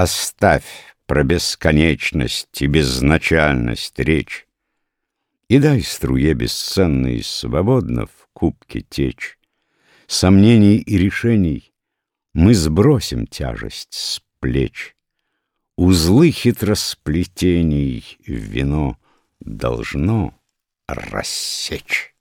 Оставь про бесконечность и безначальность речь И дай струе бесценной свободно в кубке течь. Сомнений и решений мы сбросим тяжесть с плеч. Узлы хитросплетений вино должно рассечь.